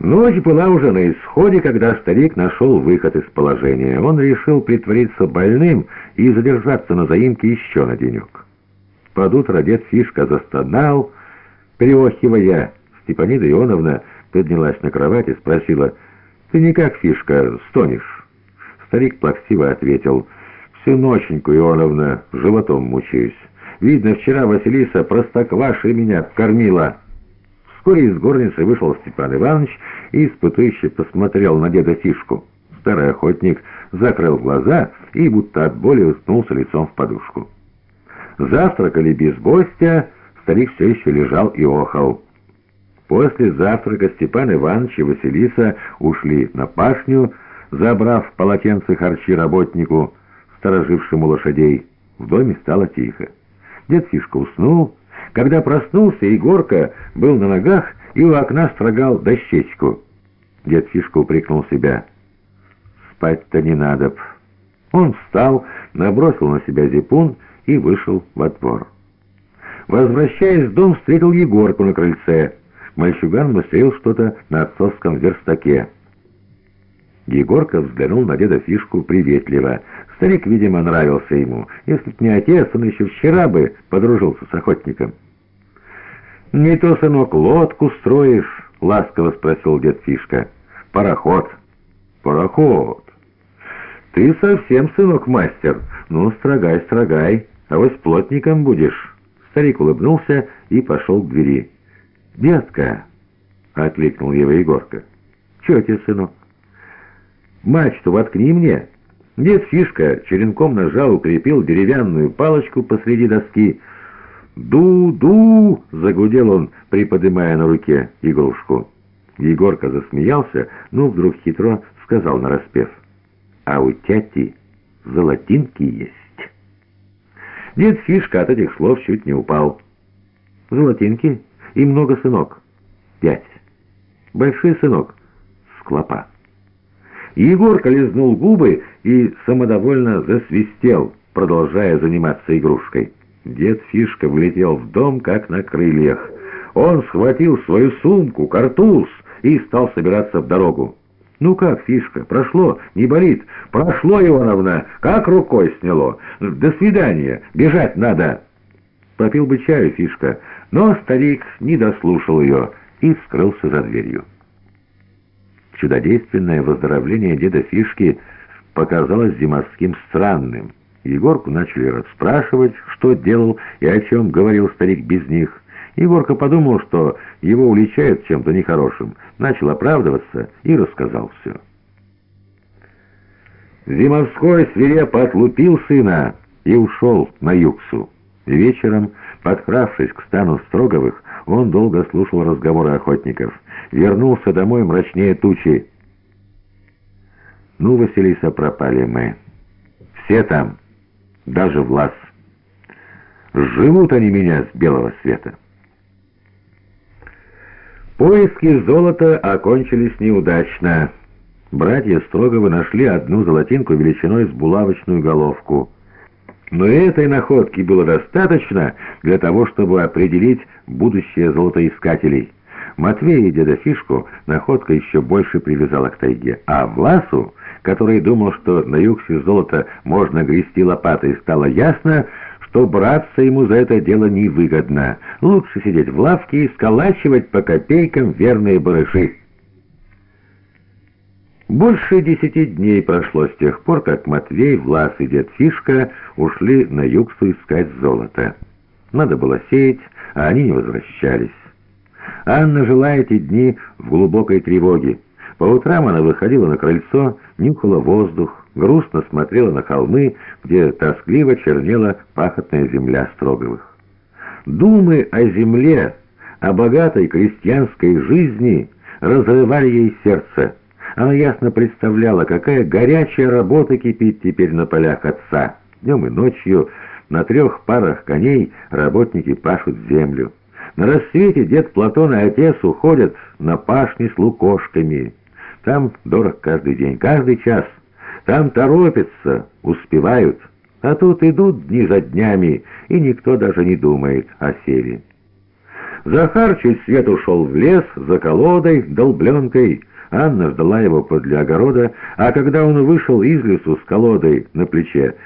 Ночь была уже на исходе, когда старик нашел выход из положения. Он решил притвориться больным и задержаться на заимке еще на денек. Под утро дед Фишка застонал, переохивая. Степанида Ионовна поднялась на кровать и спросила, «Ты никак, Фишка, стонешь?» Старик плаксиво ответил, «Всю ноченьку, Ионовна, животом мучаюсь. Видно, вчера Василиса простоквашей меня кормила». Вскоре из горницы вышел Степан Иванович и испытующе посмотрел на деда Фишку. Старый охотник закрыл глаза и, будто от боли, уткнулся лицом в подушку. Завтракали без гостя, старик все еще лежал и охал. После завтрака Степан Иванович и Василиса ушли на пашню, забрав полотенце харчи работнику, сторожившему лошадей. В доме стало тихо. Дед Фишка уснул, когда проснулся, Егорка был на ногах и у окна строгал дощечку. Дед Фишка упрекнул себя. «Спать-то не надо б». Он встал, набросил на себя зипун и вышел во двор. Возвращаясь в дом, встретил Егорку на крыльце. Мальчуган мастерил что-то на отцовском верстаке. Егорка взглянул на деда Фишку приветливо. Старик, видимо, нравился ему. Если б не отец, он еще вчера бы подружился с охотником. «Не то, сынок, лодку строишь?» — ласково спросил дед Фишка. «Пароход». «Пароход». «Ты совсем, сынок, мастер. Ну, строгай, строгай, а вот плотником будешь». Старик улыбнулся и пошел к двери. «Детка!» — окликнул его Егорка. «Чего тебе, сынок?» «Мачту воткни мне». Дед Фишка черенком ножа укрепил деревянную палочку посреди доски. «Ду-ду!» — загудел он, приподнимая на руке игрушку. Егорка засмеялся, но вдруг хитро сказал нараспев. «А у тяти золотинки есть». Дед Фишка от этих слов чуть не упал. «Золотинки? И много, сынок?» «Пять. Большой сынок?» «Склопа». Егорка лизнул губы и самодовольно засвистел, продолжая заниматься игрушкой. Дед Фишка влетел в дом, как на крыльях. Он схватил свою сумку, картуз и стал собираться в дорогу. «Ну как, Фишка, прошло? Не болит?» «Прошло, Ивановна, как рукой сняло. До свидания, бежать надо». Попил бы чаю Фишка, но старик не дослушал ее и скрылся за дверью. Чудодейственное выздоровление деда Фишки показалось Зимовским странным. Егорку начали расспрашивать, что делал и о чем говорил старик без них. Егорка подумал, что его уличают чем-то нехорошим, начал оправдываться и рассказал все. Зимовской свирепо отлупил сына и ушел на юксу. Вечером, подкравшись к стану Строговых, он долго слушал разговоры охотников. Вернулся домой мрачнее тучи. «Ну, Василиса, пропали мы. Все там, даже Влас. Живут они меня с белого света». Поиски золота окончились неудачно. Братья Строговы нашли одну золотинку величиной с булавочную головку. Но этой находки было достаточно для того, чтобы определить будущее золотоискателей. Матвея и деда Фишку находка еще больше привязала к тайге, а Власу, который думал, что на югсе золото можно грести лопатой, стало ясно, что браться ему за это дело невыгодно. Лучше сидеть в лавке и сколачивать по копейкам верные барыши. Больше десяти дней прошло с тех пор, как Матвей, Влас и дед Фишка ушли на югсу искать золото. Надо было сеять, а они не возвращались. Анна жила эти дни в глубокой тревоге. По утрам она выходила на крыльцо, нюхала воздух, грустно смотрела на холмы, где тоскливо чернела пахотная земля Строговых. Думы о земле, о богатой крестьянской жизни разрывали ей сердце. Она ясно представляла, какая горячая работа кипит теперь на полях отца. Днем и ночью на трех парах коней работники пашут землю. На рассвете дед Платон и отец уходят на пашни с лукошками. Там дорог каждый день, каждый час. Там торопятся, успевают. А тут идут дни за днями, и никто даже не думает о севе. Захар чуть свет ушел в лес за колодой, долбленкой. Анна ждала его подле огорода, а когда он вышел из лесу с колодой на плече,